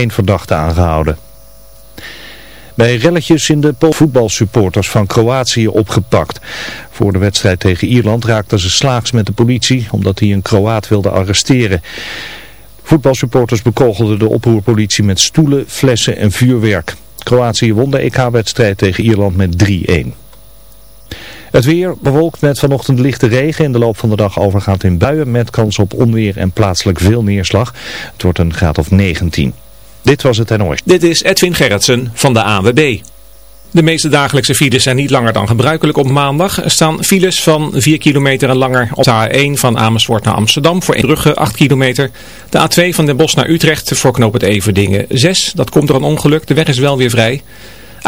geen verdachte aangehouden. Bij relletjes in de voetbalsupporters van Kroatië opgepakt. Voor de wedstrijd tegen Ierland raakten ze slaags met de politie omdat hij een Kroaat wilde arresteren. Voetbalsupporters bekogelden de oproerpolitie met stoelen, flessen en vuurwerk. Kroatië won de EK-wedstrijd tegen Ierland met 3-1. Het weer bewolkt met vanochtend lichte regen. In de loop van de dag overgaat in buien met kans op onweer en plaatselijk veel neerslag. Het wordt een graad of 19. Dit was het NOS. Dit is Edwin Gerritsen van de AWB. De meeste dagelijkse files zijn niet langer dan gebruikelijk op maandag. Er staan files van 4 kilometer en langer op de A1 van Amersfoort naar Amsterdam voor Brugge 8 kilometer. De A2 van Den Bosch naar Utrecht voor knoop het Everdingen 6. Dat komt door een ongeluk, de weg is wel weer vrij.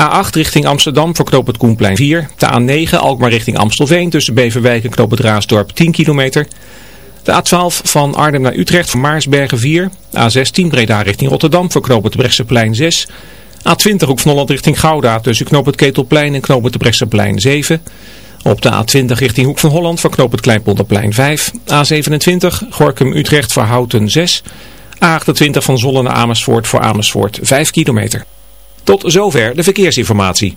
A8 richting Amsterdam voor knoop het Koenplein 4. De A9 Alkmaar richting Amstelveen tussen Beverwijk en knoop het Raasdorp 10 kilometer. De A12 van Arnhem naar Utrecht voor Maarsbergen 4. A16 Breda richting Rotterdam voor knoop het Brechtseplein 6. A20 Hoek van Holland richting Gouda tussen knoop het Ketelplein en knoop het Brechtseplein 7. Op de A20 richting Hoek van Holland voor knoop het Kleinpolderplein 5. A27 Gorkum Utrecht voor Houten 6. A28 van Zollen naar Amersfoort voor Amersfoort 5 kilometer. Tot zover de verkeersinformatie.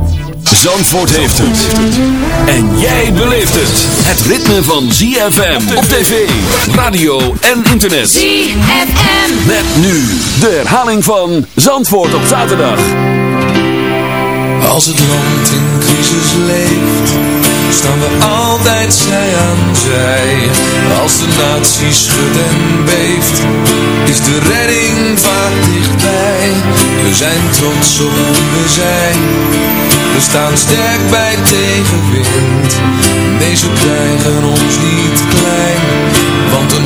Zandvoort heeft het. En jij beleeft het. Het ritme van ZFM op tv, radio en internet. ZFM. Met nu de herhaling van Zandvoort op zaterdag. Als het land in crisis leeft, staan we altijd zij aan zij. Als de natie schudt en beeft, is de redding vaak dichtbij. We zijn trots op wie we zijn, we staan sterk bij tegenwind. Deze krijgen ons niet klein, want een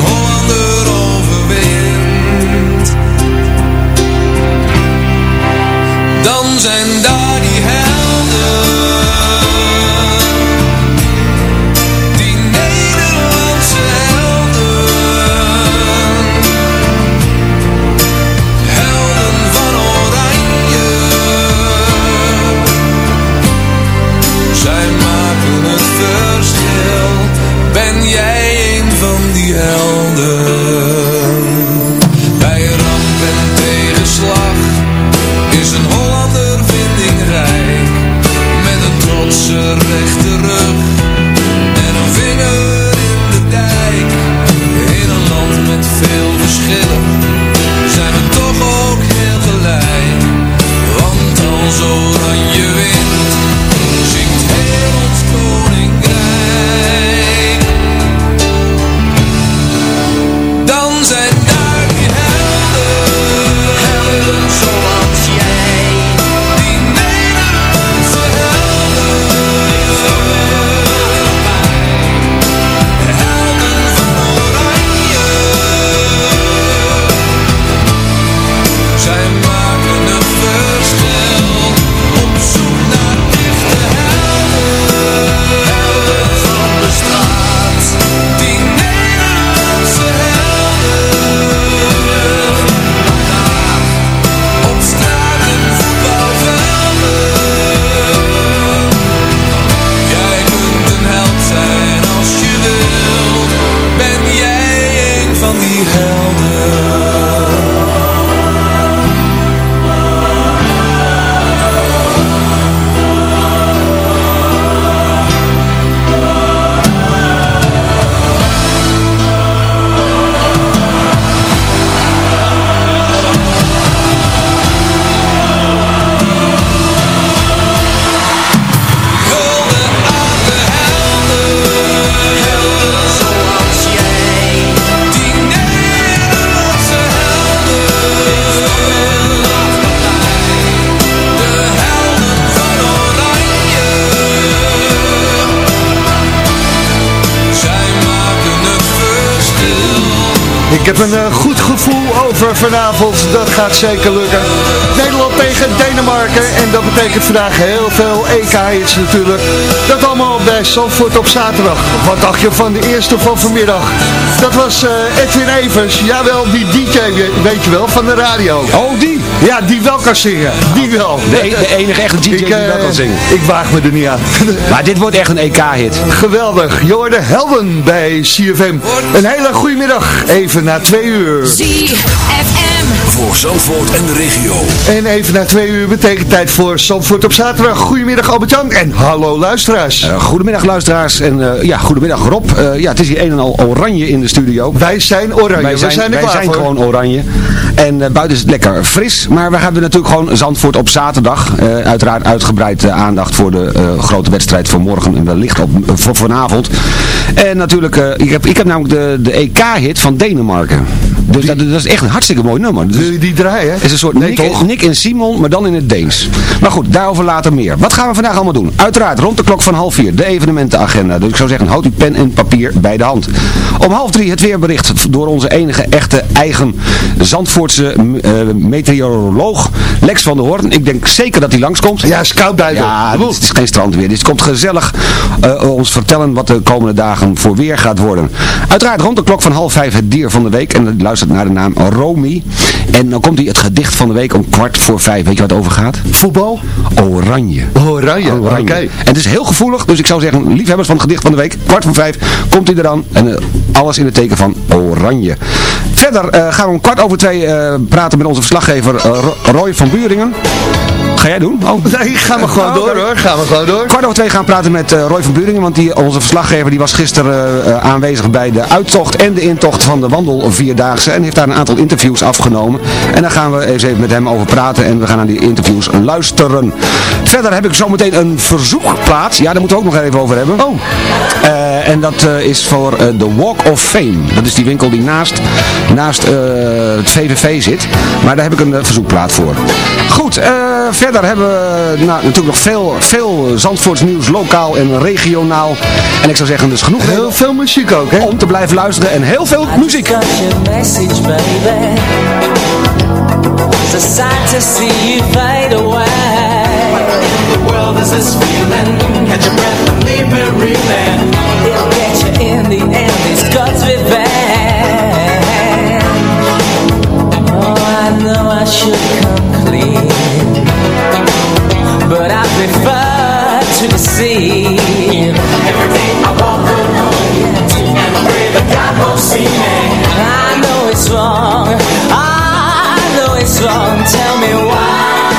heb een eh, goed gevoel over vanavond. Dat gaat zeker lukken. Tegen Denemarken. En dat betekent vandaag heel veel EK-hits natuurlijk. Dat allemaal bij Zandvoort op zaterdag. Wat dacht je van de eerste van vanmiddag? Dat was eh, Edwin Evers. Jawel, die DJ, weet je wel, van de radio. Oh, die? Ja, die wel kan zingen. Die wel. De, e- de enige echte DJ die eh, wel kan zingen. Ik waag me er niet aan. Maar dit wordt echt een EK-hit. Geweldig. Je hoorde Helden bij CFM. Een hele goede middag. Even na twee uur. ZFM. Voor Zandvoort en de regio. En even na twee uur betekent tijd voor Zandvoort op zaterdag. Goedemiddag Albert-Jan en hallo luisteraars. Eh, goedemiddag luisteraars en eh, ja, goedemiddag Rob. Eh, ja, het is hier een en al oranje in de studio. wij zijn oranje, Wij zijn, we zijn er wij klaar zijn voor. gewoon oranje. En buiten is het lekker fris. Maar we hebben natuurlijk gewoon Zandvoort op zaterdag. Eh, uiteraard uitgebreid aandacht voor de eh, grote wedstrijd van morgen. En wellicht op, voor vanavond. En natuurlijk, eh, ik, heb, ik heb namelijk de, de EK-hit van Denemarken. Dus dat, dat is echt een hartstikke mooi nummer. Dus Wil je die draaien? het is een soort Nee, Nick, toch? Nick en Simon, maar dan in het Deens. Maar goed, daarover later meer. Wat gaan we vandaag allemaal doen? Uiteraard rond de klok van half vier, de evenementenagenda. Dus ik zou zeggen, houd uw pen en papier bij de hand. Om half drie het weerbericht door onze enige echte eigen Zandvoortse eh, meteoroloog Lex van der Hoorn. Ik denk zeker dat hij langskomt. Ja, is koud buiten. Ja, het is, geen strandweer. Dus het komt gezellig eh, ons vertellen wat de komende dagen voor weer gaat worden. Uiteraard rond de klok van half vijf het dier van de week. En dat luistert naar de naam Romy. En dan komt hij het gedicht van de week om kwart voor vijf. Weet je wat het over gaat? Voetbal? Oranje. Oranje, oké. Oranje. En het is heel gevoelig, dus ik zou zeggen, liefhebbers van het gedicht van de week, kwart voor vijf, komt hij eraan. En eh, alles in het teken van oranje. Verder eh, gaan we om kwart over twee eh, praten met onze verslaggever Ro- Roy van Buringen. Ga jij doen? Oh. Nee, gaan we gewoon Oh, door hoor. Gaan we gewoon door. Kwart over twee gaan we praten met eh, Roy van Buringen, want die, onze verslaggever die was gisteren eh, eh, aanwezig bij de uittocht en de intocht van de wandel vierdaagse en heeft daar een aantal interviews afgenomen. En daar gaan we eens even met hem over praten en we gaan naar die interviews luisteren. Verder heb ik zometeen een verzoekplaats, ja daar moeten we ook nog even over hebben. Oh. En dat is voor eh, de Walk of Fame. Dat is die winkel die naast, naast het VVV zit. Maar daar heb ik een verzoekplaat voor. Goed, verder hebben we nou, natuurlijk nog veel, veel Zandvoorts nieuws, lokaal en regionaal. En ik zou zeggen, dus genoeg Heel veel muziek ook, hè? om te blijven luisteren en heel veel muziek. Got your message, baby. It's a sight to see you fade away. The world is this feeling. Catch your breath and leave me reeling. It'll get you in the end. These guts be bad. I know I should come clean, but I prefer to deceive. Every day I walk alone and pray that God won't see me. I know it's wrong. I know it's wrong. Tell me why.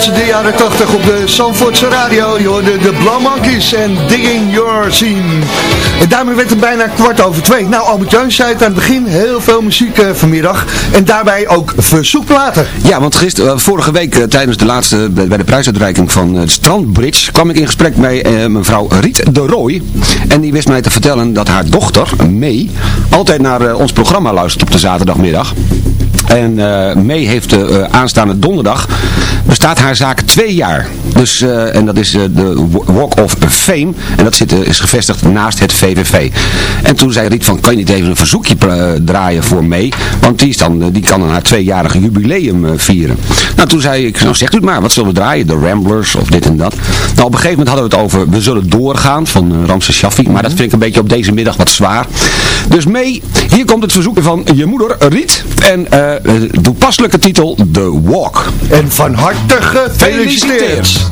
De jaren 80 op de Zandvoortse radio. Je hoorde de Monkeys en Digging Your Scene. En daarmee werd het bijna kwart over twee. Nou, Albert Jan zei het aan het begin, heel veel muziek eh, vanmiddag. En daarbij ook verzoekplaten. Ja, want gisteren, vorige week eh, tijdens de laatste, bij de prijsuitreiking van eh, de Strandbridge, kwam ik in gesprek met eh, mevrouw Riet de Rooij. En die wist mij te vertellen dat haar dochter, May, altijd naar eh, ons programma luistert op de zaterdagmiddag. En eh May heeft eh, aanstaande donderdag bestaat haar zaak twee jaar. Dus, en dat is de Walk of Fame. En dat zit, is gevestigd naast het VVV. En toen zei Riet van, kan je niet even een verzoekje draaien voor May? Want die, is dan, die kan dan haar tweejarige jubileum vieren. Nou, toen zei ik, nou zegt u maar, wat zullen we draaien? De Ramblers of dit en dat. Nou, op een gegeven moment hadden we het over, we zullen doorgaan van uh, Ramses Shaffi. Maar dat vind ik een beetje op deze middag wat zwaar. Dus May, hier komt het verzoek van je moeder Riet. En de toepasselijke titel, The Walk. En van harte gefeliciteerd.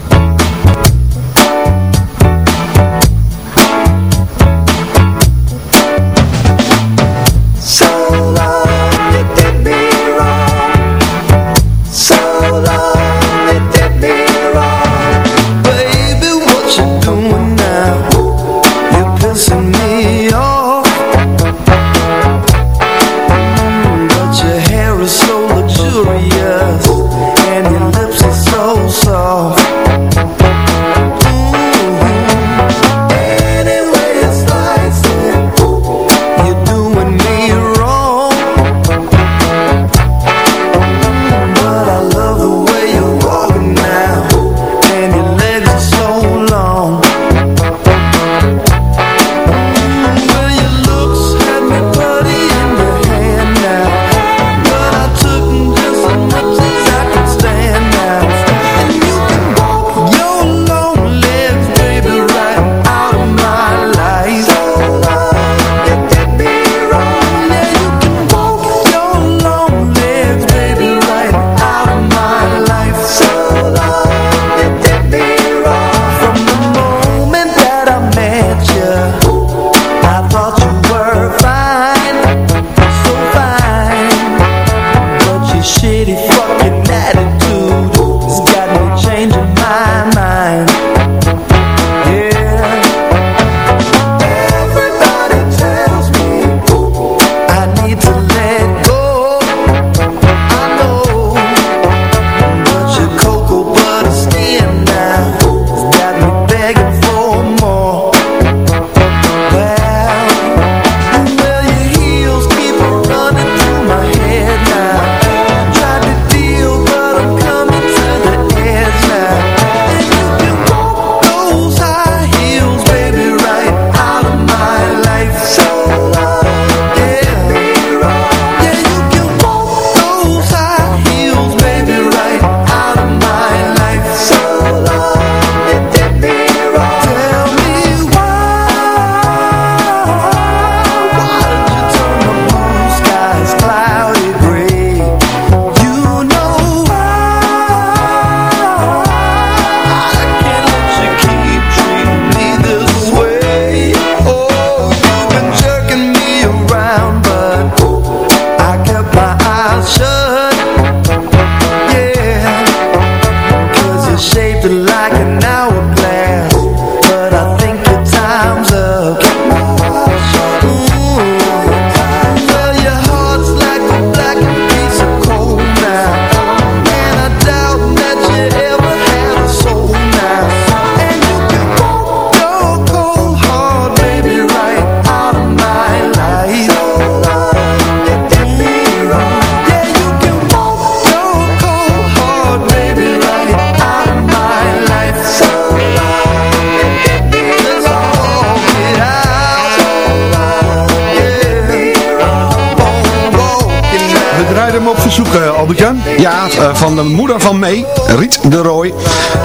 Ja, eh, van de moeder van May, Riet de Rooij.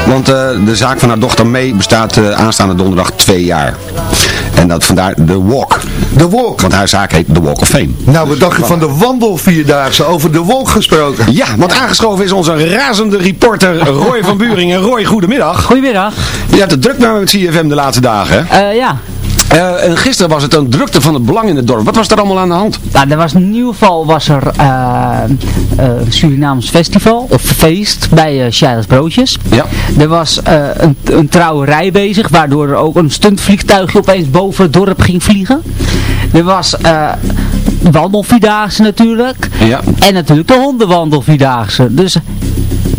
Want eh, de zaak van haar dochter May bestaat eh, aanstaande donderdag twee jaar. En dat vandaar de Walk. De Walk. Want haar zaak heet The Walk of Fame. Nou, we dachten van de wandelvierdaagse over de Walk gesproken. Ja, want aangeschoven is onze razende reporter Roy van Buringen. Roy, goedemiddag. Goedemiddag. Je hebt het druk nou met CFM de laatste dagen, hè? Eh, ja. Eh, en gisteren was het een drukte van het belang in het dorp. Wat was er allemaal aan de hand? Nou, er was in ieder geval was er eh, een Surinaams festival, of feest, bij uh, Sheila's Broodjes. Ja. Er was een, een trouwerij bezig, waardoor er ook een stuntvliegtuigje opeens boven het dorp ging vliegen. Er was wandelvierdaagse natuurlijk. Ja. En natuurlijk de hondenwandelvierdaagse. Dus,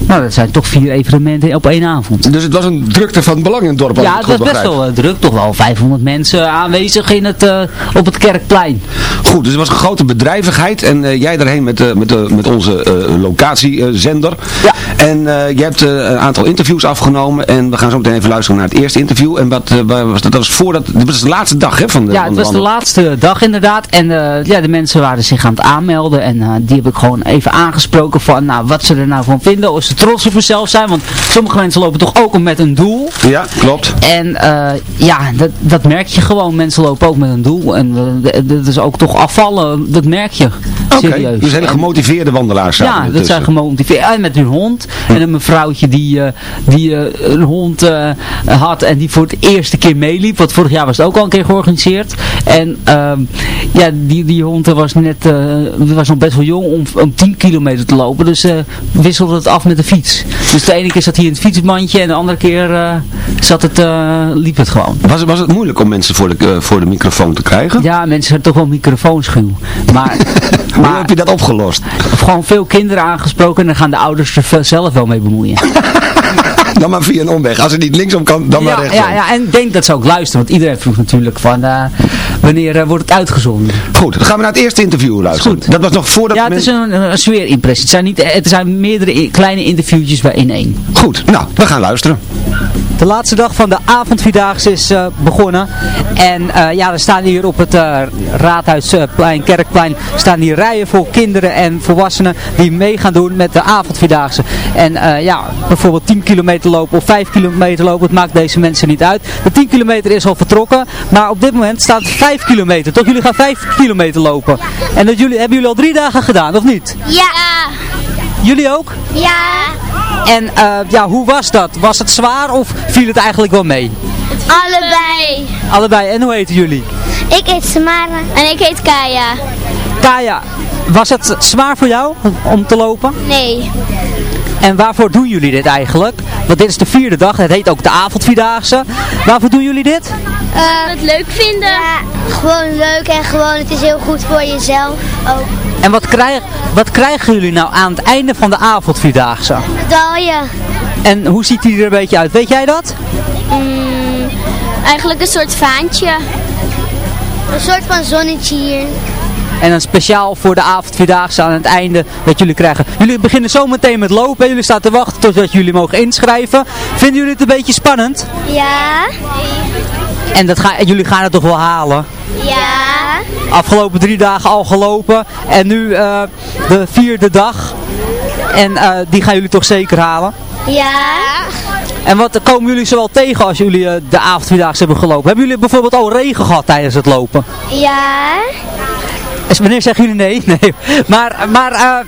nou dat zijn toch vier evenementen op één avond. Dus het was een drukte van belang in het dorp. Ja, het was best wel eh, druk. Toch wel 500 mensen aanwezig in het, eh, op het Kerkplein. Goed, dus er was een grote bedrijvigheid en eh, jij daarheen met, met, met onze locatiezender. Ja. En je hebt een aantal interviews afgenomen en we gaan zo meteen even luisteren naar het eerste interview. En wat was dat? Dat was voordat, dat was de laatste dag hè, van de Ja, het was de laatste dag inderdaad. En ja, de mensen waren zich aan het aanmelden. En die heb ik gewoon even aangesproken van nou, wat ze er nou van vinden. Of ze trots op zichzelf zijn. Want sommige mensen lopen toch ook met een doel. Ja, klopt. En eh, ja, dat, dat merk je gewoon. Mensen lopen ook met een doel. En eh, dat is ook toch afvallen. Dat merk je. Oké, Serieus. dus hele gemotiveerde wandelaars ja, dat tussen. zijn gemotiveerd. En met hun hond. En een mevrouwtje die, eh, die een hond had en die voor het eerste keer meeliep. Want vorig jaar was het ook al een keer georganiseerd. En ehm, ja, die, die hond was net, was nog best wel jong om, om 10 kilometer te lopen. Dus wisselde het af met de fiets. Dus de ene keer zat hij in het fietsmandje en de andere keer eh, zat het, eh, liep het gewoon. Was, het- was het moeilijk om mensen voor de, eh, voor de microfoon te krijgen? Ja, mensen zijn toch wel microfoonschuw. Maar, Hoe maar heb je dat opgelost? gewoon veel kinderen aangesproken en dan gaan de ouders er zelf wel mee bemoeien. Dan maar via een omweg. Als het niet linksom kan, dan maar rechtsom. ja, ja, en denk dat ze ook luisteren, want iedereen vroeg natuurlijk van eh, wanneer eh, wordt het uitgezonden. Goed, dan gaan we naar het eerste interview luisteren. goed. Dat was nog voordat Ja, het men- is een, een sfeerimpressie. Het zijn, niet, eh, het zijn meerdere kleine interviewtjes bij in één. Goed, nou, we gaan luisteren. De laatste dag van de avondvierdaagse is eh, begonnen. En eh, ja, er staan hier op het eh, Raadhuisplein, Kerkplein, staan hier rijen voor kinderen en volwassenen die mee gaan doen met de avondvierdaagse. En eh, ja, bijvoorbeeld 10 kilometer lopen of 5 kilometer lopen, het maakt deze mensen niet uit. De 10 kilometer is al vertrokken, maar op dit moment staat het 5 kilometer. Toch, jullie gaan 5 kilometer lopen. En dat jullie, hebben jullie al drie dagen gedaan, of niet? Ja. Jullie ook? Ja. En eh, ja, hoe was dat? Was het zwaar of viel het eigenlijk wel mee? Allebei. Allebei. En hoe heten jullie? Ik heet Samara. En ik heet Kaya. Kaya, was het zwaar voor jou om te lopen? Nee. En waarvoor doen jullie dit eigenlijk? Want dit is de vierde dag, het heet ook de avondvierdaagse. Waarvoor doen jullie dit? het leuk vinden. Ja, gewoon leuk en gewoon het is heel goed voor jezelf ook. En wat, krijg, wat krijgen jullie nou aan het einde van de avondvierdaagse? Medaille. En hoe ziet die er een beetje uit? Weet jij dat? Mm, eigenlijk een soort vaantje. Een soort van zonnetje hier. En dan speciaal voor de avondvierdaagse aan het einde dat jullie krijgen. Jullie beginnen zo meteen met lopen. en Jullie staan te wachten totdat jullie mogen inschrijven. Vinden jullie het een beetje spannend? Ja. En dat ga, jullie gaan het toch wel halen? Ja. Afgelopen drie dagen al gelopen. En nu eh, de vierde dag. En eh, die gaan jullie toch zeker halen? Ja. En wat komen jullie zowel tegen als jullie eh, de avondvierdaagse hebben gelopen? Hebben jullie bijvoorbeeld al regen gehad tijdens het lopen? Ja. Wanneer zeggen jullie nee? Nee. Maar, maar, eh,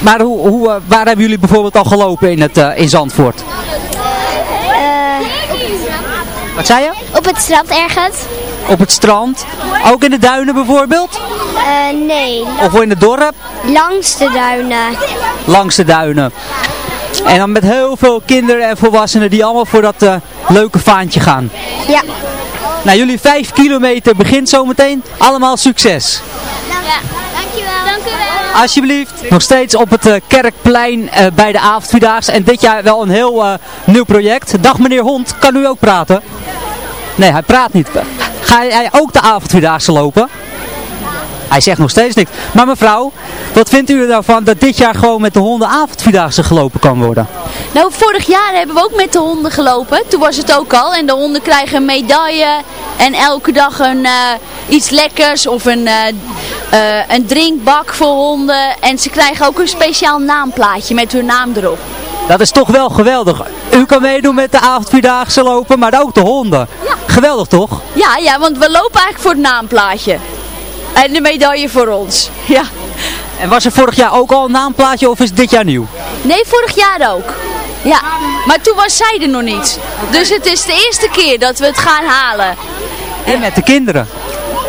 maar hoe, hoe, eh, waar hebben jullie bijvoorbeeld al gelopen in, het, eh, in Zandvoort? Wat zei je? Op het strand ergens? Op het strand? Ook in de duinen bijvoorbeeld? Nee. Of in het dorp? Langs de duinen. Langs de duinen. En dan met heel veel kinderen en volwassenen die allemaal voor dat leuke vaantje gaan. Ja. Nou, jullie vijf kilometer begint zometeen. Allemaal succes. Ja. Dankjewel. Dank u wel. Alsjeblieft. Nog steeds op het eh, Kerkplein eh, bij de avondvierdaagse. En dit jaar wel een heel eh, nieuw project. Dag meneer Hond, kan u ook praten? Nee, hij praat niet. Ga jij ook de avondvierdaagse lopen? Hij zegt nog steeds niks. Maar mevrouw, wat vindt u er nou van dat dit jaar gewoon met de honden avondvierdaagse gelopen kan worden? Nou, vorig jaar hebben we ook met de honden gelopen. Toen was het ook al. En de honden krijgen een medaille. En elke dag een, eh, iets lekkers of een, eh, eh, een drinkbak voor honden. En ze krijgen ook een speciaal naamplaatje met hun naam erop. Dat is toch wel geweldig. U kan meedoen met de avondvierdaagse lopen, maar ook de honden. Geweldig toch? Ja, ja, want we lopen eigenlijk voor het naamplaatje. En de medaille voor ons. Ja. En was er vorig jaar ook al een naamplaatje of is het dit jaar nieuw? Nee, vorig jaar ook. Ja, maar toen was zij er nog niet. Dus het is de eerste keer dat we het gaan halen. En met de kinderen.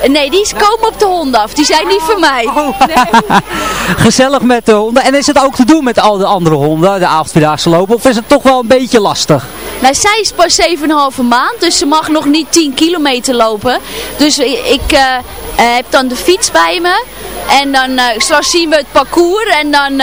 Nee, die komen op de honden af. Die zijn niet van mij. Nee. Gezellig met de honden. En is het ook te doen met al de andere honden, de avondvierdaagse lopen? Of is het toch wel een beetje lastig? Nou, zij is pas 7,5 maand, dus ze mag nog niet 10 kilometer lopen. Dus ik eh, eh, heb dan de fiets bij me. En dan straks zien we het parcours en dan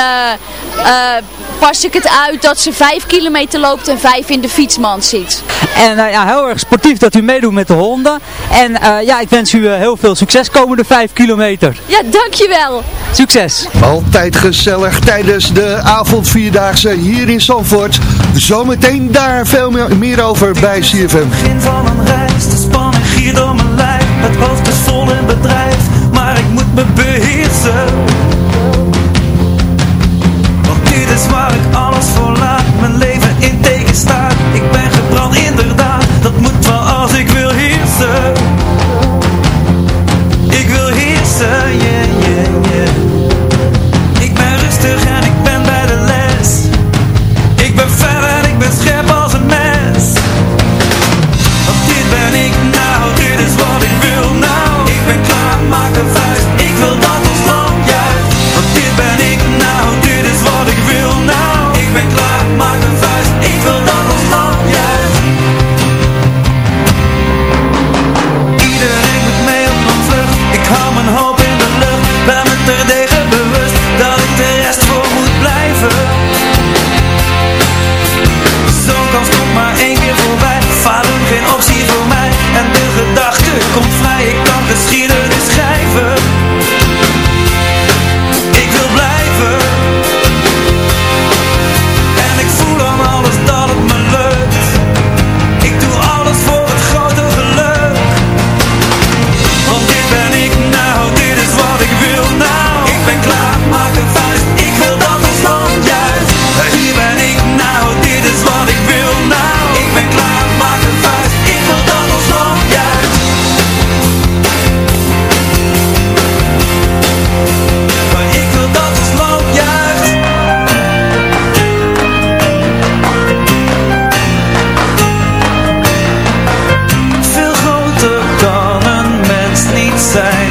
pas ik het uit dat ze 5 kilometer loopt en 5 in de fietsmand zit. En eh, ja, heel erg sportief dat u meedoet met de honden. En eh, ja, ik wens u eh, heel veel succes komende 5 kilometer. Ja, dankjewel. Succes. Altijd gezellig tijdens de avondvierdaagse hier in Zandvoort. Zometeen daar veel meer, over bij CFM. begin van een reis, de spanning giert door mijn lijf. Het hoofd is vol in bedrijf, maar ik moet me beheersen. Is waar ik alles voor laat, mijn leven in teken staat. Ik ben gebrand inderdaad, dat moet wel als ik wil heersen. Ik wil heersen, komt vrij Ik kan geschiedenis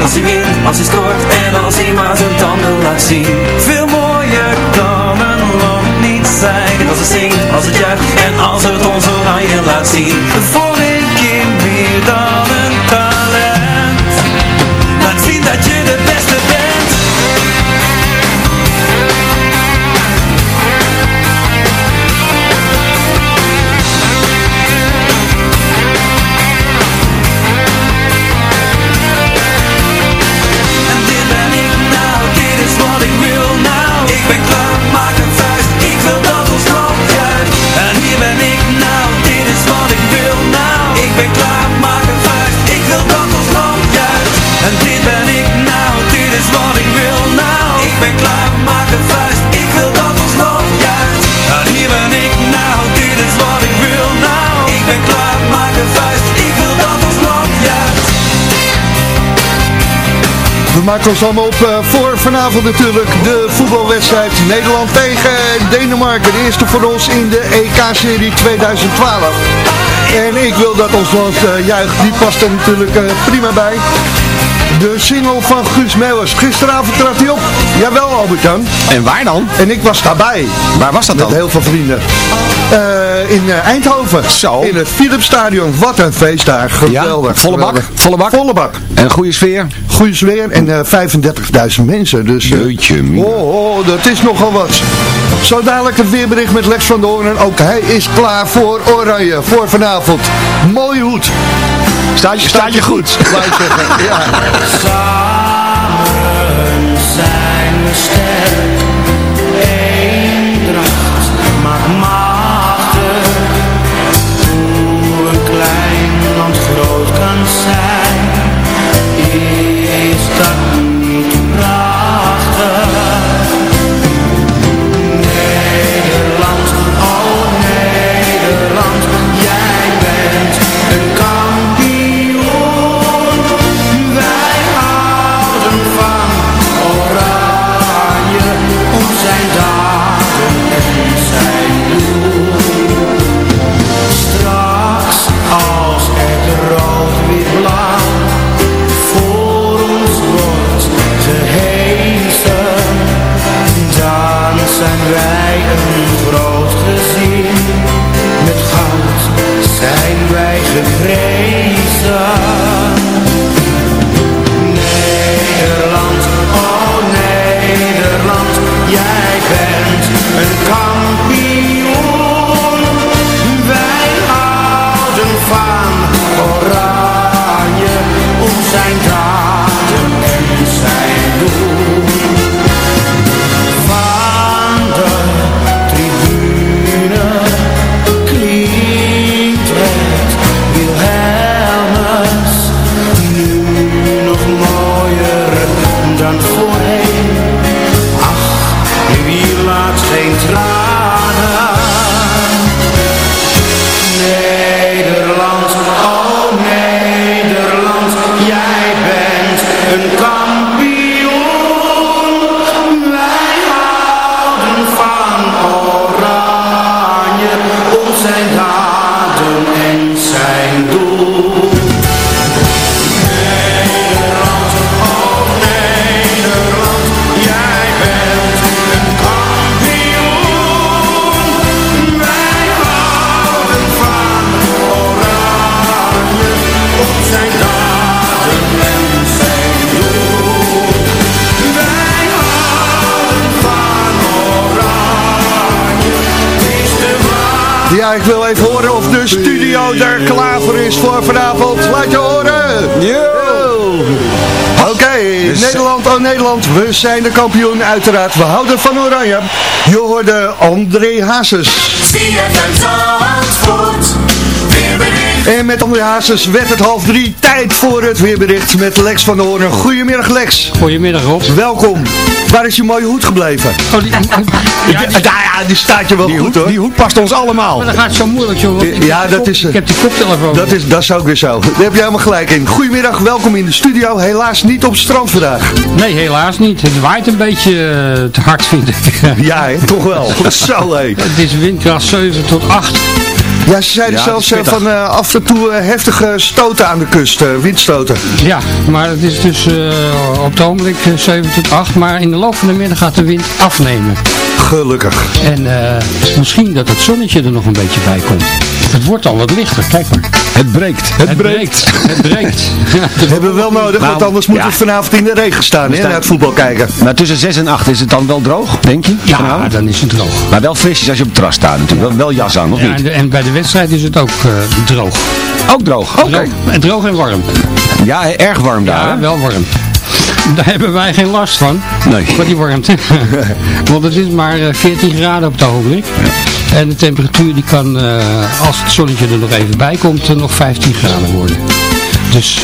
Als hij wint, als hij scoort en als hij maar zijn tanden laat zien. Veel mooier kan een land niet zijn. Als het zingt, als het juicht en als het ons oranje laat zien. Voor een keer meer dan We maken ons allemaal op eh, voor vanavond natuurlijk de voetbalwedstrijd Nederland tegen Denemarken. De eerste voor ons in de EK-serie 2012. En ik wil dat ons land eh, juicht, die past er natuurlijk eh, prima bij. De single van Guus Meeuwers. Gisteravond trad hij op. Jawel Albert-Jan. En waar dan? En ik was daarbij. Waar was dat dan? Met heel veel vrienden. In Eindhoven. Zo. In het Philipsstadion. Wat een feest daar. Geweldig. volle bak? Volle bak? Volle bak. En goede sfeer? Goede sfeer en eh 35.000 mensen. Dus, eh, Jeetje, oh, oh, dat is nogal wat. Zo dadelijk het weerbericht met Lex van der Hoorn. Ook hij is klaar voor Oranje. Voor vanavond. Mooie hoed. Staat je, staat je goed? Ja. Samen zijn we Ja, ik wil even horen of de studio er klaar voor is voor vanavond. Laat je horen. Yo. Oké, Nederland, oh Nederland, we zijn de kampioen uiteraard. We houden van Oranje. Je hoorde André Hazes. En met André Hazes werd het half drie tijd voor het weerbericht met Lex van der Hoorn. Goedemiddag Lex. Goedemiddag Rob. Welkom. Waar is je mooie hoed gebleven? Oh, die, ja, die, ja, die staat je wel Die goed hoed, hoor. die hoed past ons allemaal. maar dat gaat zo moeilijk joh. want ik heb Ja, die dat kop- is... eh, Ik heb die koptelefoon. Dat is, dat is ook weer zo. Daar heb je helemaal gelijk in. Goedemiddag, welkom in de studio. Helaas niet op het strand vandaag. Nee, helaas niet. Het waait een beetje eh, te hard vind ik. Ja, toch wel. Zo hé. Het is windkracht 7 tot 8. Ja, ze zeiden Ja, zelfs het eh, van eh, af en toe eh, heftige stoten aan de kust, eh, windstoten. Ja, maar het is dus eh, op het ogenblik eh, 7 tot 8. Maar in de loop van de middag gaat de wind afnemen. Gelukkig. En eh, misschien dat het zonnetje er nog een beetje bij komt. Het wordt al wat lichter, kijk maar. Het breekt. Het breekt. Het breekt. Ja, Dat hebben we wel nodig, want Nou, anders moeten ja. we vanavond in de regen staan, hè, staan- naar het voetbal kijken. Maar tussen 6 en 8 is het dan wel droog, denk je? ja, vanavond? dan is het droog. Maar wel frisjes als je op het terras staat natuurlijk. Wel, wel jas aan, of Ja, niet? en, de- en bij de wedstrijd is het ook eh, droog. Ook droog. Oké. Droog, en droog en warm. Ja, erg warm daar. Ja, hè? wel warm. Daar hebben wij geen last van. Nee. Van die warmte. Want het is maar eh, 14 graden op het ogenblik. En de temperatuur die kan, eh, als het zonnetje er nog even bij komt, eh, nog 15 graden worden. Dus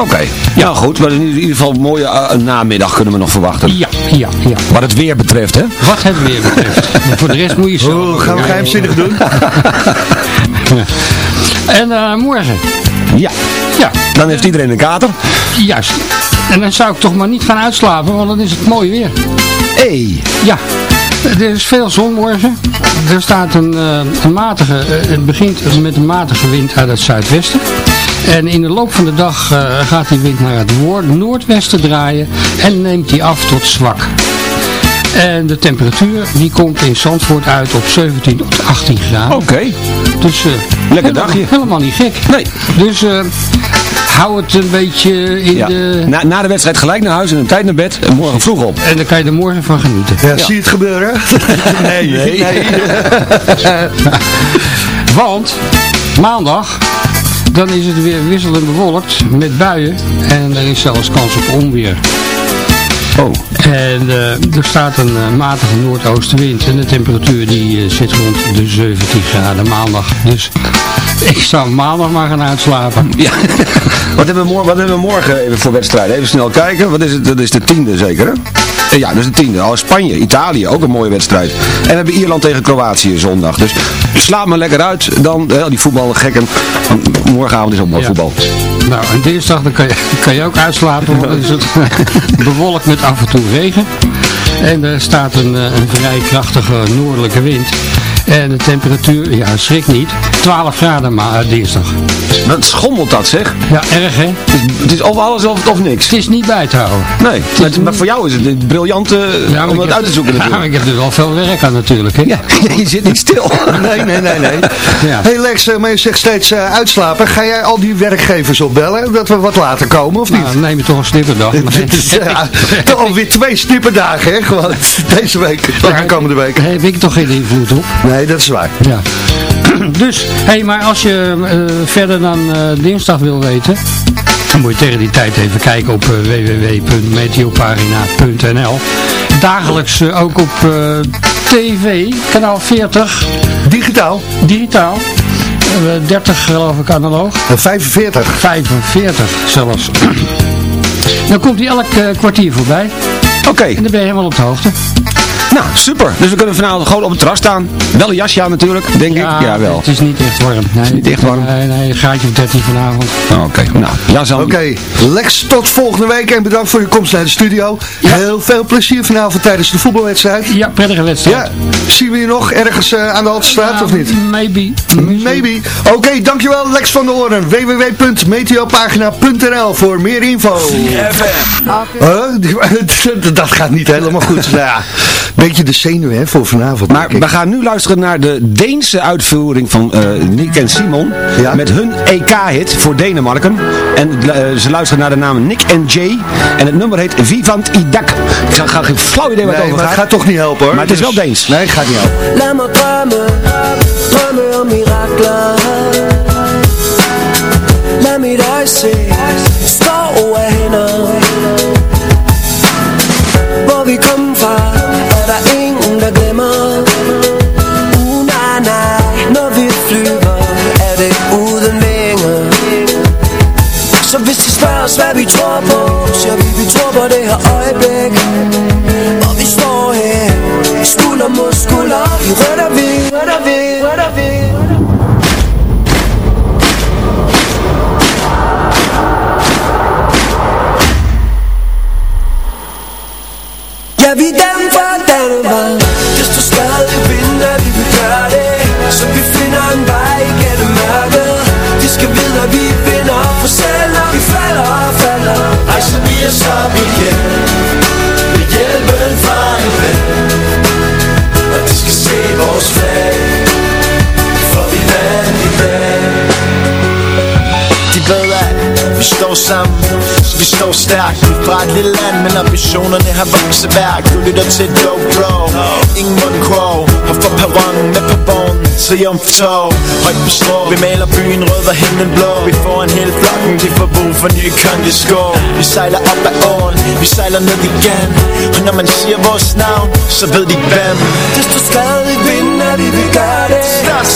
Oké. Ja, goed. Maar in ieder geval een mooie eh, namiddag kunnen we nog verwachten. ja, ja, ja. Wat het weer betreft, hè? Wat het weer betreft. Voor de rest moet je zo. Oh, gaan we geheimzinnig doen? En eh, morgen. Ja. Ja, Dan heeft iedereen een kater. juist. En dan zou ik toch maar niet gaan uitslapen, want dan is het mooi weer. Hey. Ja, er is veel zon morgen. Er staat een, eh, een matige, eh, het begint met een matige wind uit het zuidwesten. En in de loop van de dag eh, gaat die wind naar het noordwesten draaien en neemt die af tot zwak. En de temperatuur die komt in Zandvoort uit op 17 tot 18 graden. Oké. Dus eh, helemaal, dagje. helemaal niet gek. Nee. Dus eh, hou het een beetje in Ja. de... Na, na de wedstrijd gelijk naar huis en een tijd naar bed en morgen vroeg op. En dan kan je er morgen van genieten. Ja, zie je het gebeuren? nee, Nee. Want maandag, dan is het weer wisselend bewolkt met buien. En er is zelfs kans op onweer. Oh. En eh, er staat een eh, matige noordoostenwind. En de temperatuur die eh, zit rond de 17 graden maandag. Dus ik zou maandag maar gaan uitslapen. Ja. wat, hebben we morgen, wat hebben we morgen even voor wedstrijden? Even snel kijken. Wat is het? Dat is de tiende zeker, hè? Eh, Ja, dat is de tiende. Oh, Spanje, Italië, ook een mooie wedstrijd. En we hebben Ierland tegen Kroatië zondag. Dus slaap maar lekker uit. Dan, eh, die voetbalgekken. Morgenavond is ook mooi Ja. voetbal. Nou, en dinsdag dan kan je, kan je ook uitslapen, want dan is het bewolkt met af en toe regen. En er staat een, eh, een vrij krachtige noordelijke wind. En de temperatuur, ja schrik niet, 12 graden maar eh, dinsdag. Wat schommelt dat zeg? Ja, erg hè? Het is, het is of alles of, of niks. Het is niet bij te houden. Nee, maar, maar voor jou is het een briljant eh, Ja, om het heb- uit te zoeken Ja, natuurlijk. ik heb er wel veel werk aan natuurlijk hè? Ja, je zit niet stil. Nee, nee, nee, nee. Ja. Hey Lex, eh, maar je zegt steeds uitslapen. Ga jij al die werkgevers opbellen dat we wat later komen of niet? Nou, dan neem je toch een snipperdag. Is ja, alweer twee snipperdagen, hè? Gewoon deze week, de aankomende week. Daar heb ik toch geen invloed op. Nee, dat is waar. Ja. Dus, hé, maar als je eh, verder dan eh, dinsdag wil weten, dan moet je tegen die tijd even kijken op eh, www.meteopagina.nl. Dagelijks ook op tv, kanaal 40. Digitaal? Digitaal. Eh, 30 geloof ik analoog. En 45. 45 zelfs. Dan komt hij elk kwartier voorbij. Oké. En dan ben je helemaal op de hoogte. Nou, super. Dus we kunnen vanavond gewoon op het terras staan. Wel een jasje aan natuurlijk, denk ik. Ja, wel. Het is niet echt warm. Nee, niet echt warm? Nee, nee, een graadje of 13 vanavond. Oké, nou, jas aan. Oké, Lex, tot volgende week en bedankt voor je komst naar de studio. Heel veel plezier vanavond tijdens de voetbalwedstrijd. Ja, prettige wedstrijd. Ja, zien we je nog ergens eh, aan de Haltestraat of niet? Maybe. Maybe. Oké, dankjewel Lex van der Hoorn. www.meteopagina.nl voor meer info. Huh? dat gaat niet helemaal goed. Nou ja, beetje de zenuwen hè, voor vanavond. Maar we gaan nu luisteren naar de Deense uitvoering van eh, Nick en Simon. Met hun EK-hit voor Denemarken. En eh, ze luisteren naar de naam Nick en Jay. En het nummer heet Vivant Idak. Ik ga, ga geen flauw idee wat Nee, over maar gaat. het gaat toch niet helpen hoor. Maar het is Dus- wel Deens. Nee, het gaat niet helpen. Drømme, drømme om mit øje fra et lille land Men ambitionerne har vokset værk Du lytter til GoPro Ingen mundkrog Her for perronen med på vognen Triumftog Højt på strå. Vi maler byen rød og himlen blå. Vi får en hel flokken De får brug for nye kondisko Vi sejler op ad åen Vi sejler ned igen. Og når man siger vores navn Så ved de hvem. Hvis du stadig vinder, vi vil gøre det.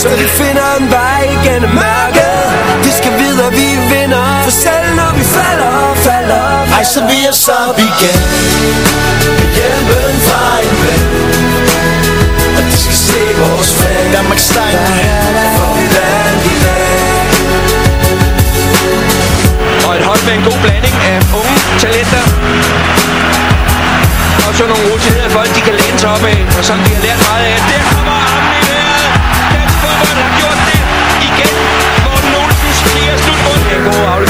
Så vi finder en vej igennem mørket. De skal vide, at vi vinder. For selv når vi falder og falder Rejser vi os op igen Med hjælpen fra en ven Og de skal se vores flag Danmarks stejl For vi vandt i dag Og et hold med en god blanding af unge talenter. Og så nogle rutinerede folk, de kan læne sig op af, og som de har lært meget af. Der kommer armen i vejret. Dansk fodbold har gjort det igen. Morten Olsen stiger slutrunden. Det er en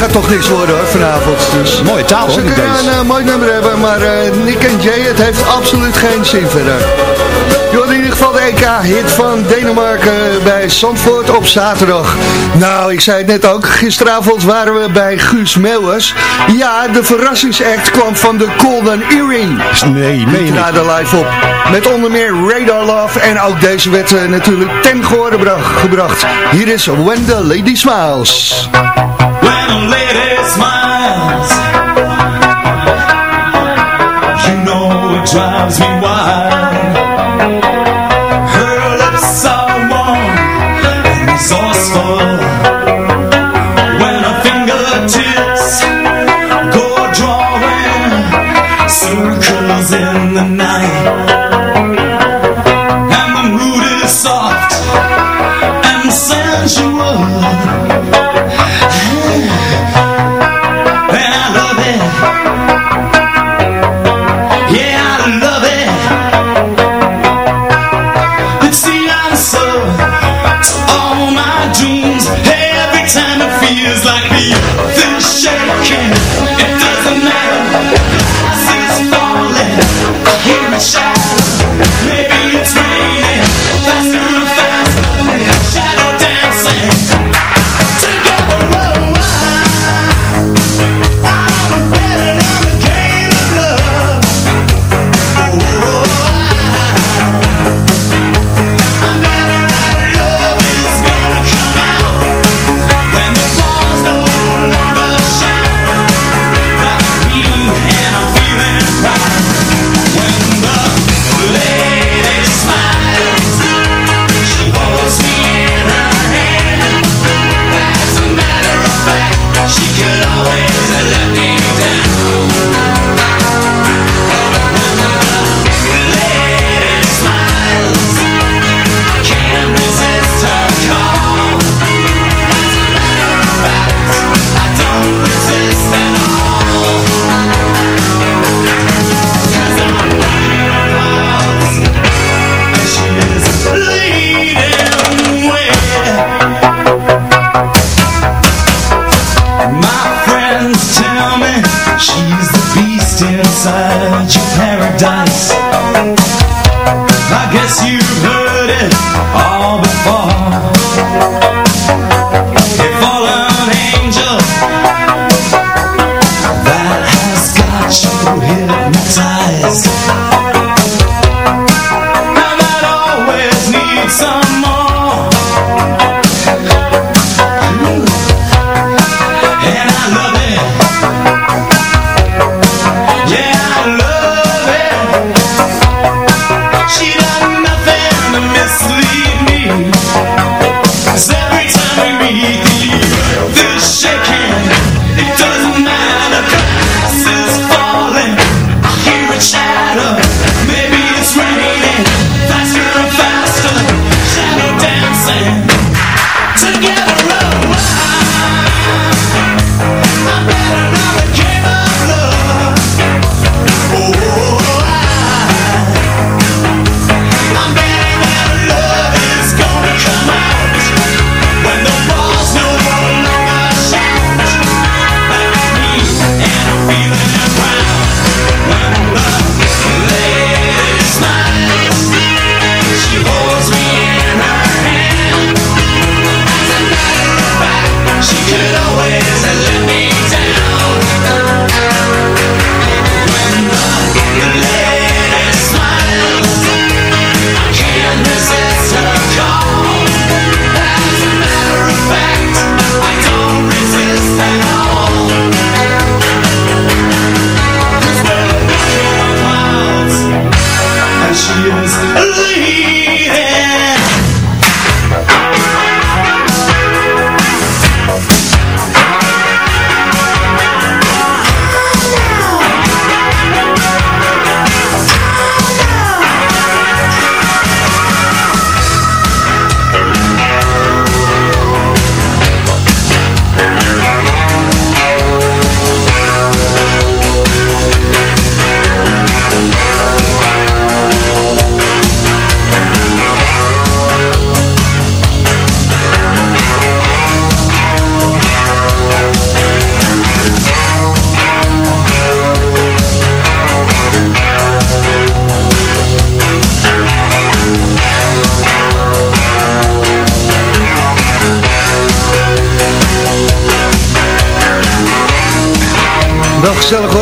gaat toch niks worden hoor, vanavond. Dus Mooie taal, hoor, Ze kunnen een eh, mooi nummer hebben, maar eh, Nick en Jay, het heeft absoluut geen zin verder. Je in ieder geval de EK-hit van Denemarken bij Zandvoort op zaterdag. Nou, ik zei het net ook, gisteravond waren we bij Guus Meeuwers. Ja, de verrassingsact kwam van de Golden Earring. Nee, nee, Die traden live op. Met onder meer Radar Love en ook deze werd eh, natuurlijk ten gehoor gebra- gebracht. Hier is When the lady smiles drives me wild. Her lips are warm and resourceful When fingertips go drawing circles in. dreams. Every time it feels like the earth is shaking.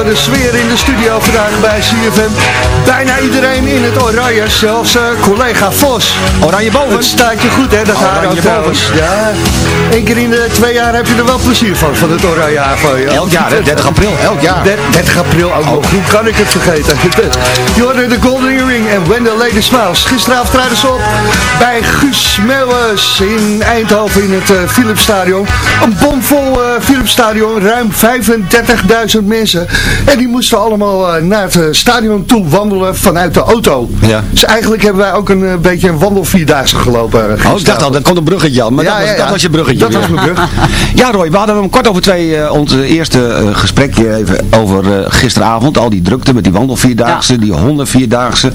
De sfeer in de studio vandaag bij CFM. Bijna iedereen in het oranje, zelfs eh, collega Vos. Oranje boven. Het staat je goed hè, dat haar Oranje ook trouwens. Ja, Eén keer in de twee jaar heb je er wel plezier van, van het oranje van je. Elk jaar, hè? 30 april, elk jaar. 30 april ook nog. Hoe kan ik het vergeten? Je hoorde de Golden Ring en When the Lady Smiles. Gisteravond traden ze op bij Guus Meeuwis in Eindhoven in het uh, Philipsstadion. Een bomvol uh, Philipsstadion, ruim 35.000 mensen. En die moesten allemaal uh, naar het stadion toe wandelen vanuit de auto. Ja. Dus eigenlijk hebben wij ook een beetje een wandelvierdaagse gelopen. Oh, ik dacht al, dat komt een bruggetje aan. Maar Ja, dat, was, ja, ja. dat was je bruggetje. Dat was mijn brug. ja, Roy, we hadden hem kort over twee, eh, ons eerste eh, gesprekje even over eh, gisteravond. Al die drukte met die wandelvierdaagse, die hondenvierdaagse.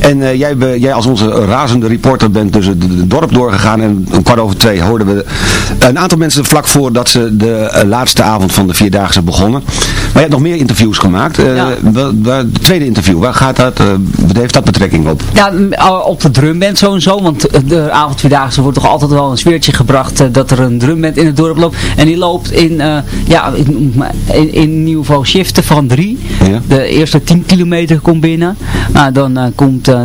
En eh, jij, be- jij als onze razende reporter bent dus het dorp doorgegaan. En om kwart over twee hoorden we een aantal mensen vlak voordat ze de eh, laatste avond van de vierdaagse begonnen. Maar je hebt nog meer interviews gemaakt. Eh, wa- de tweede interview, waar gaat dat, eh, wat heeft dat betrekking op? Ja, uh, op de drumband zo en zo, want uh, de avondvierdaagse wordt toch altijd wel een sfeertje gebracht uh, dat er een drumband in het dorp loopt. En die loopt in, uh, ja, in, in, in ieder geval shiften van drie. Ja. De eerste 10 kilometer komt binnen. Nou, dan, uh, komt, uh,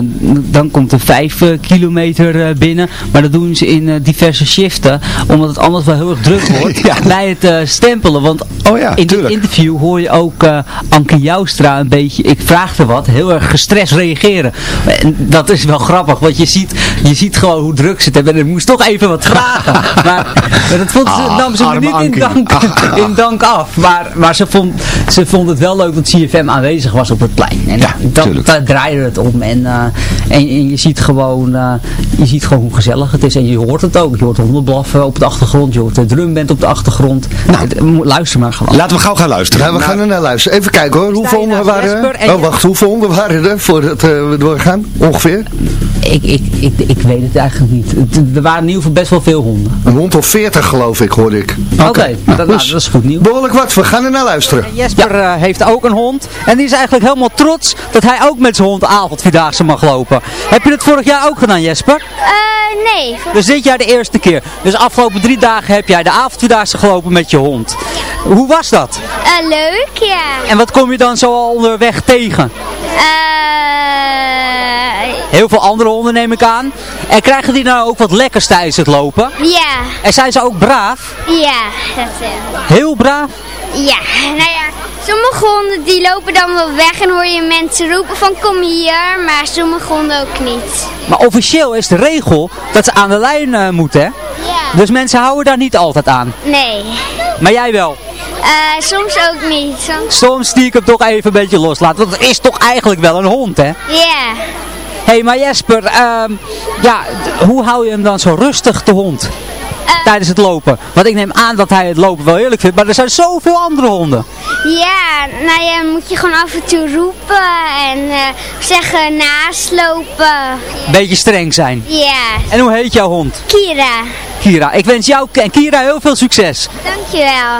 dan komt er 5 uh, kilometer uh, binnen. Maar dat doen ze in uh, diverse shiften, omdat het anders wel heel erg druk wordt Ja. bij het uh, stempelen. Want Oh ja, in dit interview hoor je ook uh, Anke Joustra een beetje, ik vraagde wat, heel erg gestrest reageren. En dat is wel grappig, want je ziet, je ziet gewoon hoe druk ze het hebben. En ik moest toch even wat vragen. maar, maar dat vond ze, Ah, nam ze me niet in dank, in dank af. Maar, maar ze, vond, ze vond het wel leuk dat CFM aanwezig was op het plein. En Ja, dat, daar draaide het om. En, uh, en, en je ziet gewoon, uh, je ziet gewoon hoe gezellig het is. En je hoort het ook. Je hoort honden blaffen op de achtergrond. Je hoort de drumband op de achtergrond. Nou, luister maar gewoon. Laten we gauw gaan luisteren. We gaan er naar luisteren. Even kijken hoor, hoeveel honden naast waren Jesper en er? Oh wacht, hoeveel honden waren er voordat uh, we doorgaan? Ongeveer? Ik, ik, ik, ik weet het eigenlijk niet. Er waren in ieder geval best wel veel honden. Een hond of veertig geloof ik, hoorde ik. Oké, dat, nou, Dus dat is goed nieuws. Behoorlijk wat, we gaan er naar luisteren. Jesper eh, heeft ook een hond. En die is eigenlijk helemaal trots dat hij ook met zijn hond avondvierdaagse mag lopen. Heb je dat vorig jaar ook gedaan, Jesper? Eh, nee. Dus dit jaar de eerste keer. Dus afgelopen drie dagen heb jij de avondvierdaagse gelopen met je hond. Hoe was dat? Eh, leuk, ja. En wat kom je dan zo al onderweg tegen? Eh, Heel veel andere honden neem ik aan. En krijgen die nou ook wat lekkers tijdens het lopen? ja. En zijn ze ook braaf? Ja, dat eh, Heel braaf? Ja, nou ja, sommige honden die lopen dan wel weg en hoor je mensen roepen van kom hier, maar sommige honden ook niet. Maar officieel is de regel dat ze aan de lijn eh, moeten, hè? Ja. Dus mensen houden daar niet altijd aan. Nee, Maar jij wel. Eh, soms ook niet. Soms... Soms hem toch even een beetje loslaten. Want het is toch eigenlijk wel een hond, hè? Ja, hey, maar Jesper, ehm, ja, hoe hou je hem dan zo rustig, de hond? Tijdens het lopen. Want ik neem aan dat hij het lopen wel heerlijk vindt. Maar er zijn zoveel andere honden. ja, nou ja, moet je gewoon af en toe roepen en eh, zeggen naslopen. Beetje streng zijn. Ja, En hoe heet jouw hond? Kira, Kira. Ik wens jou en Kira heel veel succes. dankjewel.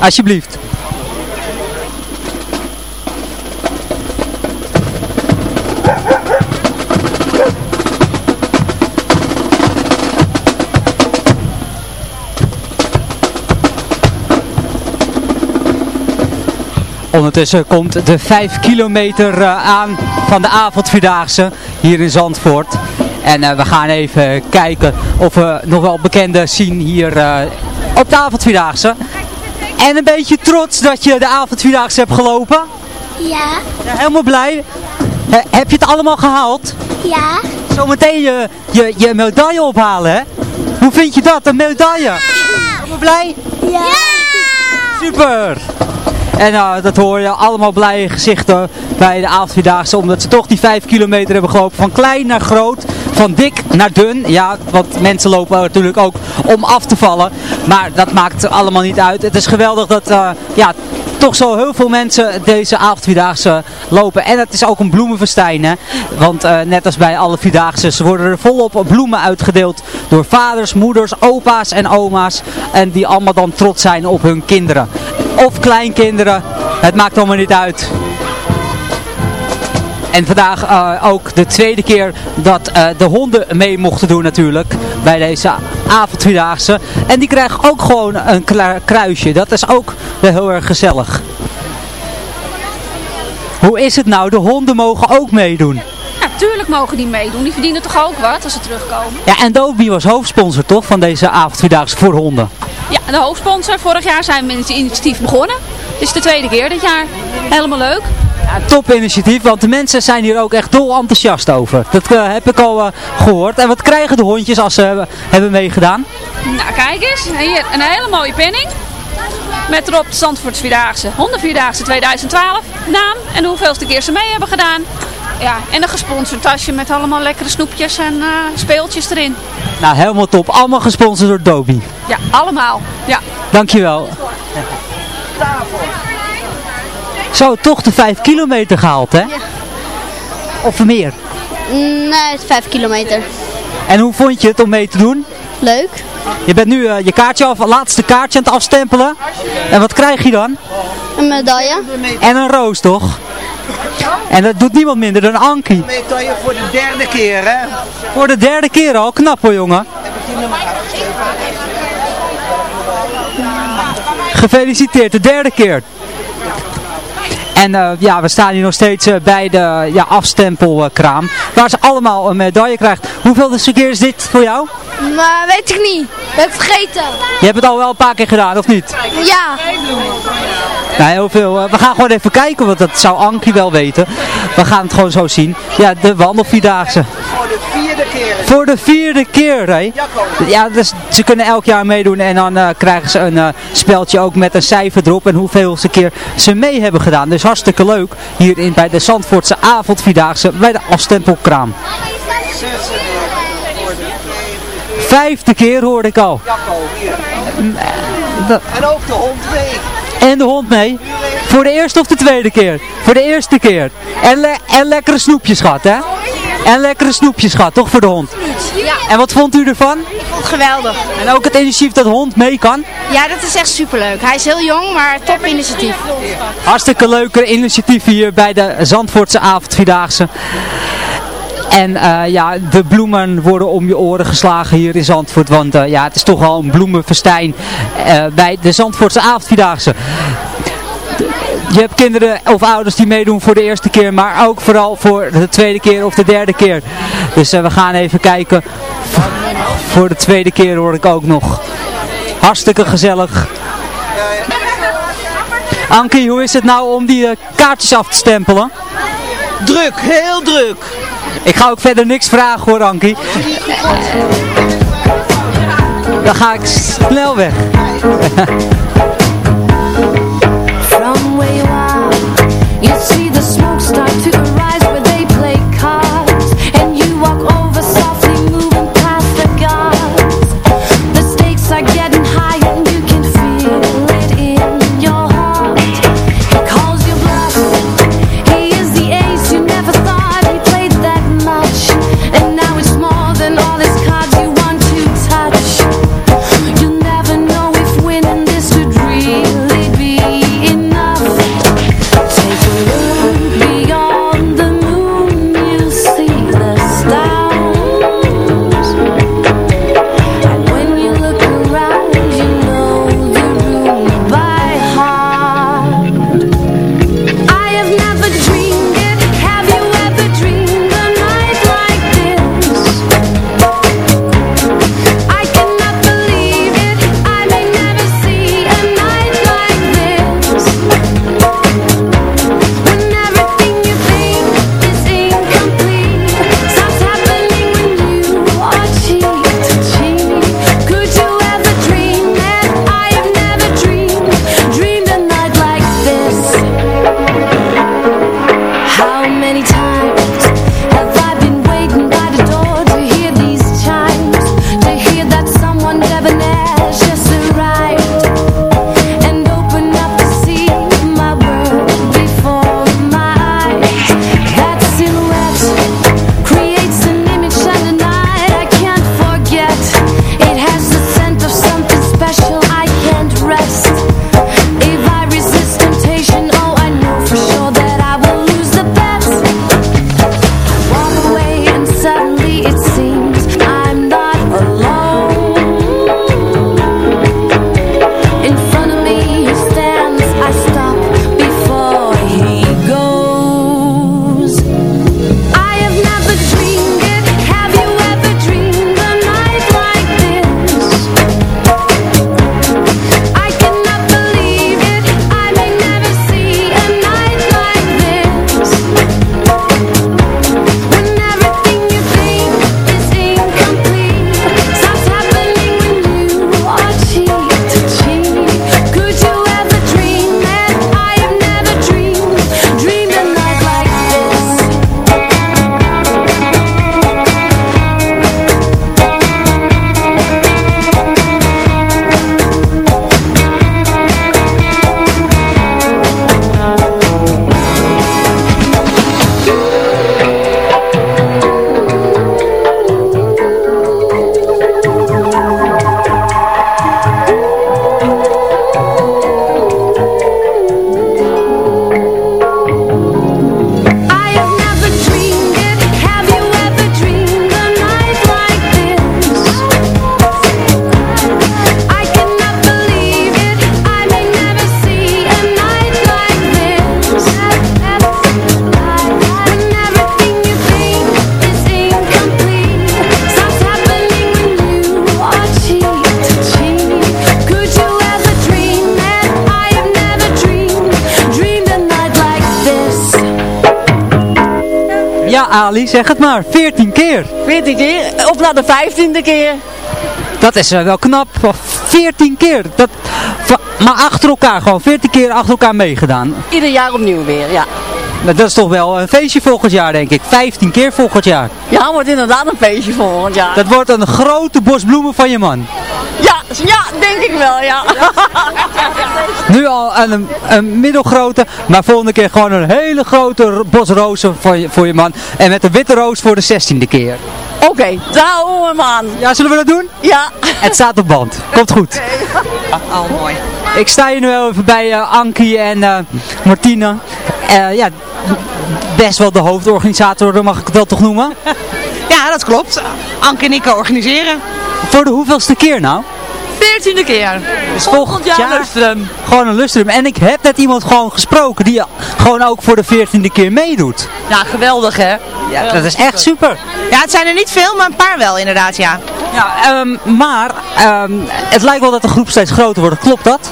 Alsjeblieft. Ondertussen komt de 5 kilometer eh, aan van de avondvierdaagse hier in Zandvoort. En eh, we gaan even kijken of we nog wel bekenden zien hier eh, op de avondvierdaagse. En een beetje trots dat je de avondvierdaagse hebt gelopen. Ja, Ja, helemaal blij. He- heb je het allemaal gehaald? ja. Zometeen je, je, je medaille ophalen, hè? Hoe vind je dat, een medaille? Helemaal blij? Ja! Super! En uh, dat hoor je allemaal blije gezichten bij de avondvierdaagse. Omdat ze toch die 5 kilometer hebben gelopen. Van klein naar groot. Van dik naar dun. Ja, want mensen lopen natuurlijk ook om af te vallen. Maar dat maakt allemaal niet uit. Het is geweldig dat uh, ja, toch zo heel veel mensen deze avondvierdaagse lopen. En het is ook een bloemenfestijn. Hè? Want uh, net als bij alle vierdaagse worden er volop bloemen uitgedeeld. Door vaders, moeders, opa's en oma's. En die allemaal dan trots zijn op hun kinderen. Of kleinkinderen. Het maakt allemaal niet uit. En vandaag uh, ook de tweede keer dat uh, de honden mee mochten doen natuurlijk. Bij deze avondvierdaagse. En die krijgen ook gewoon een kruisje. Dat is ook heel erg gezellig. Hoe is het nou? De honden mogen ook meedoen. Ja, tuurlijk mogen die meedoen. Die verdienen toch ook wat als ze terugkomen. Ja, en Dobie was hoofdsponsor toch van deze avondvierdaagse voor honden. Ja, de hoofdsponsor. Vorig jaar zijn we met het initiatief begonnen. Dit is de tweede keer dit jaar. Helemaal leuk. Top initiatief, want de mensen zijn hier ook echt dol enthousiast over. Dat eh, heb ik al eh, gehoord. En wat krijgen de hondjes als ze hebben- hebben meegedaan? Nou, kijk eens. Hier een hele mooie penning. Met erop de Zandvoorts Vierdaagse. Hondenvierdaagse 2012 naam. En hoeveelste keer ze mee hebben gedaan. Ja, en een gesponsord tasje met allemaal lekkere snoepjes en eh, speeltjes erin. Nou, helemaal top. Allemaal gesponsord door Dobie. Ja, allemaal. Ja. Dankjewel. Zo, toch de 5 kilometer gehaald, hè? Of meer. Nee, het is 5 kilometer. En hoe vond je het om mee te doen? Leuk. Je bent nu eh, je kaartje af, laatste kaartje aan het afstempelen. En wat krijg je dan? Een medaille. En een roos, toch? En dat doet niemand minder dan Ankie. Medaille voor de derde keer, hè? Voor de derde keer al. Knap hoor, jongen. Gefeliciteerd, de derde keer. En eh, ja, we staan hier nog steeds eh, bij de ja, afstempelkraam. Waar ze allemaal een medaille krijgt. Hoeveelste keer is dit voor jou? Maar weet ik niet. Ben vergeten. Je hebt het al wel een paar keer gedaan, of niet? Ja. Nou, heel veel. eh, we gaan gewoon even kijken, want dat zou Ankie wel weten. We gaan het gewoon zo zien. Ja, de wandelvierdaagse. Voor de vierde keer. Voor de vierde keer, hè? Ja, dus ze kunnen elk jaar meedoen en dan eh, krijgen ze een eh, speltje ook met een cijfer erop en hoeveelste keer ze mee hebben gedaan. Dus hartstikke leuk hier in, bij de Zandvoortse avondvierdaagse bij de afstempelkraam. Vijfde keer hoorde ik al. En ook de hond mee. En de hond mee. Voor de eerste of de tweede keer? Voor de eerste keer. En, le en lekkere snoepjes gehad, hè? En lekkere snoepjes gehad, toch voor de hond? Ja. En wat vond u ervan? Ik vond het geweldig. En ook het initiatief dat de hond mee kan? Ja, dat is echt superleuk. Hij is heel jong, maar top initiatief. Hartstikke leuke initiatief hier bij de Zandvoortse avondvierdaagse. En eh, ja, de bloemen worden om je oren geslagen hier in Zandvoort. Want eh, ja, het is toch al een bloemenfestijn eh, bij de Zandvoortse avondvierdaagse. Je hebt kinderen of ouders die meedoen voor de eerste keer, maar ook vooral voor de tweede keer of de derde keer. Dus we gaan even kijken. Voor de tweede keer hoor ik ook nog. Hartstikke gezellig. Ankie, hoe is het nou om die kaartjes af te stempelen? Druk, heel druk. Ik ga ook verder niks vragen hoor, Ankie. Dan ga ik snel weg. From where you are, you see the smoke start to rise Ali, zeg het maar. 14 keer. 14 keer? Of naar de 15e keer? Dat is eh, wel knap. 14 keer. Dat, maar achter elkaar gewoon. 14 keer achter elkaar meegedaan. Ieder jaar opnieuw weer, ja. Dat is toch wel een feestje volgend jaar, denk ik. 15 keer volgend jaar. Ja, wordt inderdaad een feestje volgend jaar. Dat wordt een grote bos bloemen van je man. Ja, denk ik wel, ja. Nu al een, een middelgrote, maar volgende keer gewoon een hele grote bos rozen voor je, voor je man. En met een witte roos voor de 16e keer. Oké, daar houden we hem aan. Ja, zullen we dat doen? Ja. Het staat op band. Komt goed. Oh, mooi. Ik sta hier nu wel even bij eh, Ankie en eh Martina. Eh, ja, best wel de hoofdorganisator, mag ik het wel toch noemen? Ja, dat klopt. Anke en ik organiseren. Voor de hoeveelste keer nou? Veertiende keer. Dus volgend jaar Lustrum. gewoon een lustrum. En ik heb net iemand gewoon gesproken die gewoon ook voor de veertiende keer meedoet. Ja, geweldig hè. Ja, dat is echt super. Ja, het zijn er niet veel, maar een paar wel inderdaad, ja. Ja, ehm, maar ehm, het lijkt wel dat de groep steeds groter wordt. Klopt dat?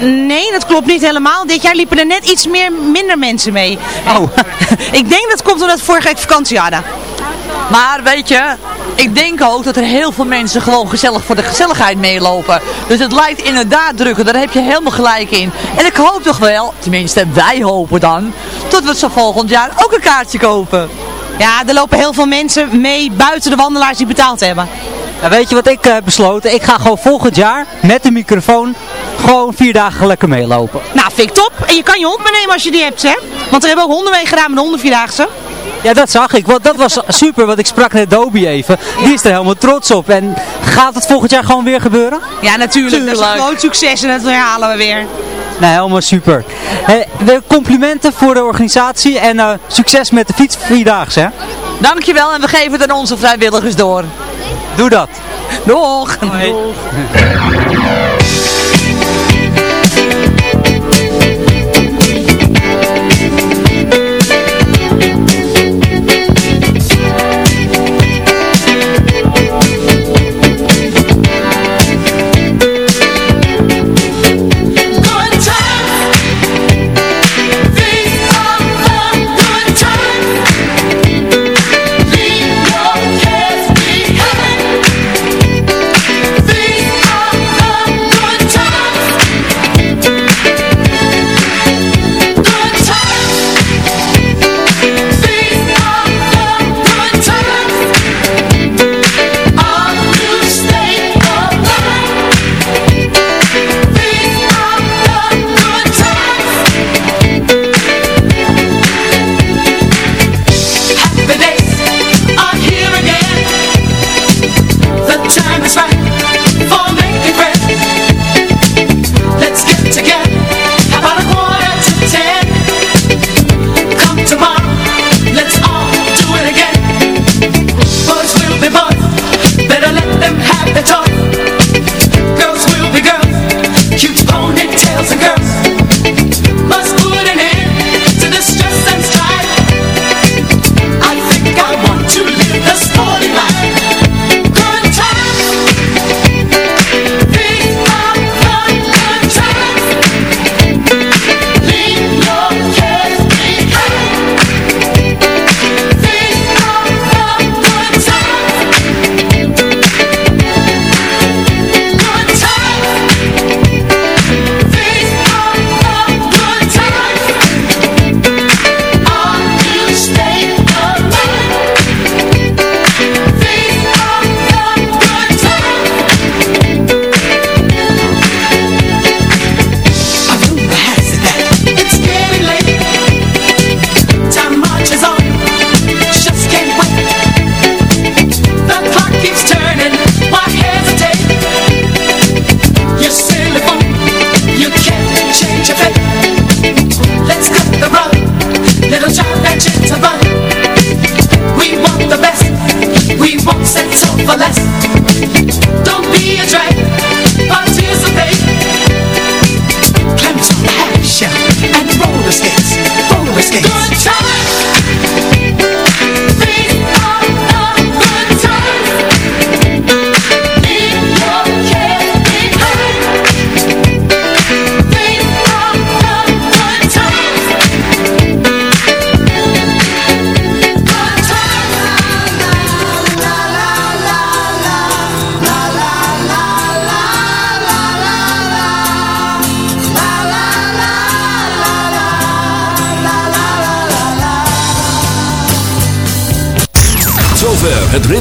Nee, dat klopt niet helemaal. Dit jaar liepen er net iets meer, minder mensen mee. Oh. ik denk dat komt omdat we vorige week vakantie hadden. Maar weet je, ik denk ook dat er heel veel mensen gewoon gezellig voor de gezelligheid meelopen. Dus het lijkt inderdaad drukker, daar heb je helemaal gelijk in. En ik hoop toch wel, tenminste wij hopen dan, dat we zo volgend jaar ook een kaartje kopen. Ja, er lopen heel veel mensen mee buiten de wandelaars die betaald hebben. Nou, weet je wat ik eh, heb besloten? Ik ga gewoon volgend jaar met de microfoon gewoon vier dagen lekker meelopen. Nou, vind ik top. En je kan je hond meenemen als je die hebt, hè? Want we hebben ook honden mee gedaan met de hondenvierdaagse. Ja, dat zag ik. Want dat was super, want ik sprak net Dobie even. Die is er helemaal trots op. En gaat het volgend jaar gewoon weer gebeuren? Ja, natuurlijk. Dat is een groot succes en dat herhalen we weer. Nou, helemaal super. Hey, weer complimenten voor de organisatie en eh, succes met de fiets vierdaagse, hè? Dankjewel en we geven het aan onze vrijwilligers door. Doe dat. Doeg! Good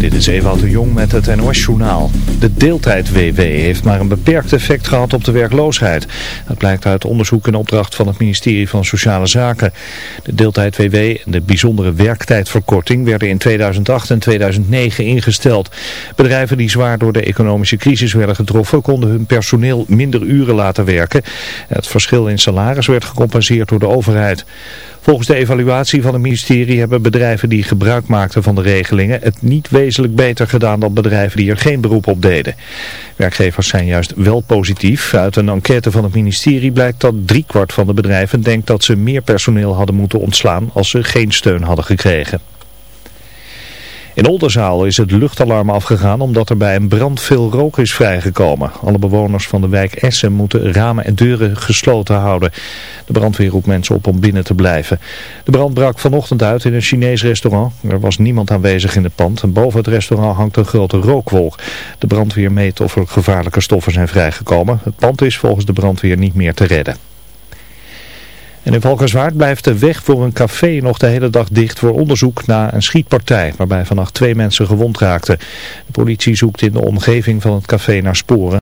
Dit is Ewout de Jong met het NOS-journaal. De deeltijd-WW heeft maar een beperkt effect gehad op de werkloosheid. Dat blijkt uit onderzoek in opdracht van het ministerie van Sociale Zaken. De deeltijd-WW en de bijzondere werktijdverkorting werden in 2008 en 2009 ingesteld. Bedrijven die zwaar door de economische crisis werden getroffen konden hun personeel minder uren laten werken. Het verschil in salaris werd gecompenseerd door de overheid. Volgens de evaluatie van het ministerie hebben bedrijven die gebruik maakten van de regelingen het niet wezenlijk beter gedaan dan bedrijven die er geen beroep op deden. Werkgevers zijn juist wel positief. Uit een enquête van het ministerie blijkt dat driekwart van de bedrijven denkt dat ze meer personeel hadden moeten ontslaan als ze geen steun hadden gekregen. In Oldenzaal is het luchtalarm afgegaan omdat er bij een brand veel rook is vrijgekomen. Alle bewoners van de wijk Essen moeten ramen en deuren gesloten houden. De brandweer roept mensen op om binnen te blijven. De brand brak vanochtend uit in een Chinees restaurant. Er was niemand aanwezig in het pand en boven het restaurant hangt een grote rookwolk. De brandweer meet of er gevaarlijke stoffen zijn vrijgekomen. Het pand is volgens de brandweer niet meer te redden. En in Valkenswaard blijft de weg voor een café nog de hele dag dicht voor onderzoek na een schietpartij waarbij vannacht twee mensen gewond raakten. De politie zoekt in de omgeving van het café naar sporen.